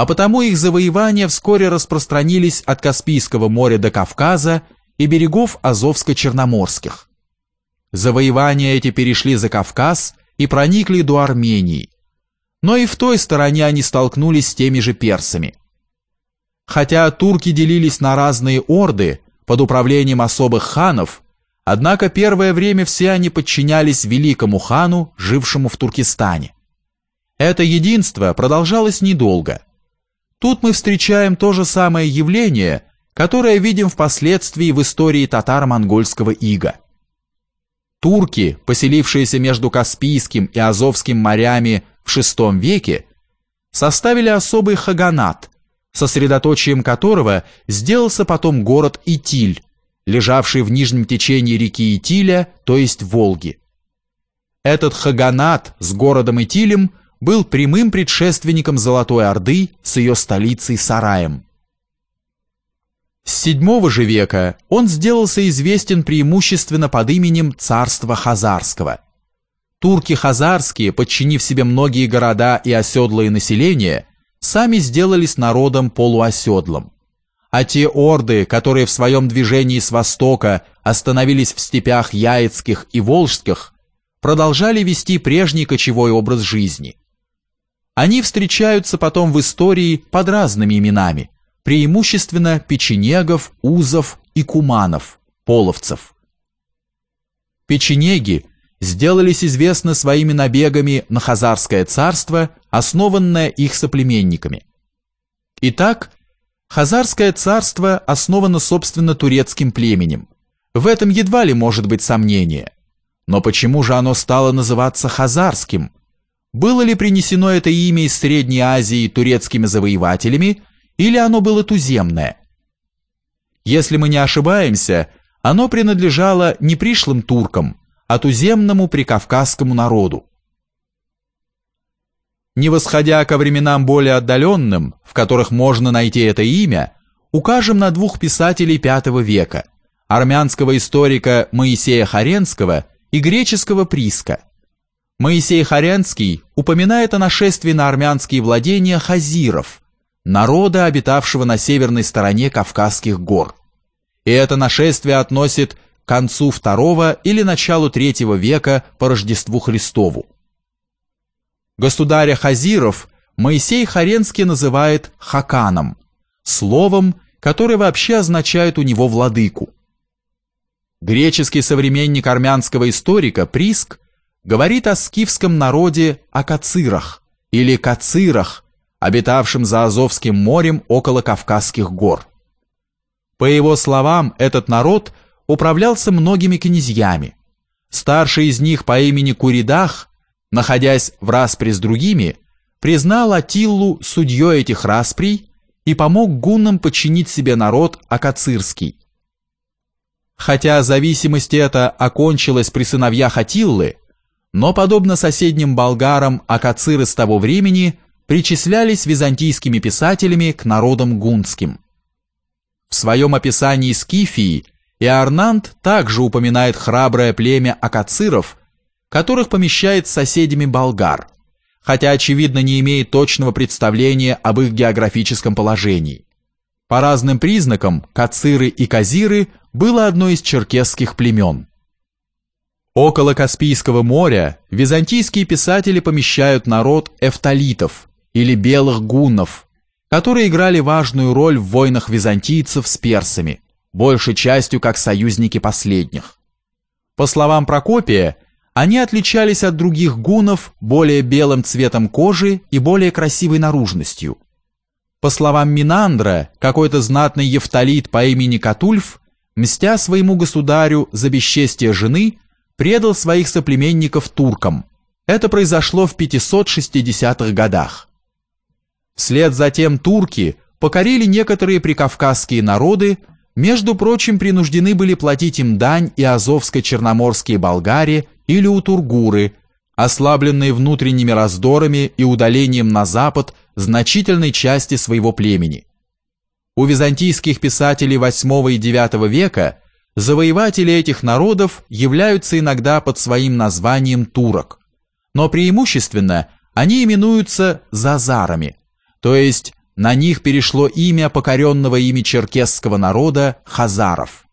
а потому их завоевания вскоре распространились от Каспийского моря до Кавказа и берегов Азовско-Черноморских. Завоевания эти перешли за Кавказ и проникли до Армении. Но и в той стороне они столкнулись с теми же персами. Хотя турки делились на разные орды под управлением особых ханов, однако первое время все они подчинялись великому хану, жившему в Туркестане. Это единство продолжалось недолго. Тут мы встречаем то же самое явление, которое видим впоследствии в истории татаро-монгольского ига. Турки, поселившиеся между Каспийским и Азовским морями в VI веке, составили особый хаганат, сосредоточием которого сделался потом город Итиль, лежавший в нижнем течении реки Итиля, то есть Волги. Этот хаганат с городом Итилем был прямым предшественником Золотой Орды с ее столицей Сараем. С VII же века он сделался известен преимущественно под именем Царства Хазарского. Турки хазарские, подчинив себе многие города и оседлое население, сами сделались народом полуоседлым. А те орды, которые в своем движении с востока остановились в степях Яицких и Волжских, продолжали вести прежний кочевой образ жизни. Они встречаются потом в истории под разными именами, преимущественно печенегов, узов и куманов, половцев. Печенеги сделались известны своими набегами на Хазарское царство, основанное их соплеменниками. Итак, Хазарское царство основано собственно турецким племенем. В этом едва ли может быть сомнение. Но почему же оно стало называться Хазарским? Было ли принесено это имя из Средней Азии турецкими завоевателями, или оно было туземное? Если мы не ошибаемся, оно принадлежало не пришлым туркам, а туземному прикавказскому народу. Не восходя ко временам более отдаленным, в которых можно найти это имя, укажем на двух писателей V века, армянского историка Моисея Харенского и греческого Приска – Моисей Харянский упоминает о нашествии на армянские владения хазиров, народа, обитавшего на северной стороне Кавказских гор. И это нашествие относит к концу II или началу III века по Рождеству Христову. Государя хазиров Моисей Харенский называет хаканом, словом, которое вообще означает у него владыку. Греческий современник армянского историка Приск говорит о скифском народе Акацирах или Кацирах, обитавшем за Азовским морем около Кавказских гор. По его словам, этот народ управлялся многими князьями. Старший из них по имени Куридах, находясь в распри с другими, признал Атиллу судьей этих расприй и помог гуннам подчинить себе народ Акацирский. Хотя зависимость эта окончилась при сыновьях Атиллы, но, подобно соседним болгарам, акациры с того времени причислялись византийскими писателями к народам гунским. В своем описании Скифии Иорнант также упоминает храброе племя акациров, которых помещает с соседями болгар, хотя, очевидно, не имеет точного представления об их географическом положении. По разным признакам кациры и казиры было одно из черкесских племен. Около Каспийского моря византийские писатели помещают народ эфталитов или белых гуннов, которые играли важную роль в войнах византийцев с персами, большей частью как союзники последних. По словам Прокопия, они отличались от других гуннов более белым цветом кожи и более красивой наружностью. По словам Минандра, какой-то знатный ефталит по имени Катульф, мстя своему государю за бесчестие жены, предал своих соплеменников туркам. Это произошло в 560-х годах. Вслед за тем турки покорили некоторые прикавказские народы, между прочим, принуждены были платить им дань и азовско-черноморские болгари или утургуры, ослабленные внутренними раздорами и удалением на запад значительной части своего племени. У византийских писателей VIII и IX века Завоеватели этих народов являются иногда под своим названием турок, но преимущественно они именуются зазарами, то есть на них перешло имя покоренного ими черкесского народа хазаров.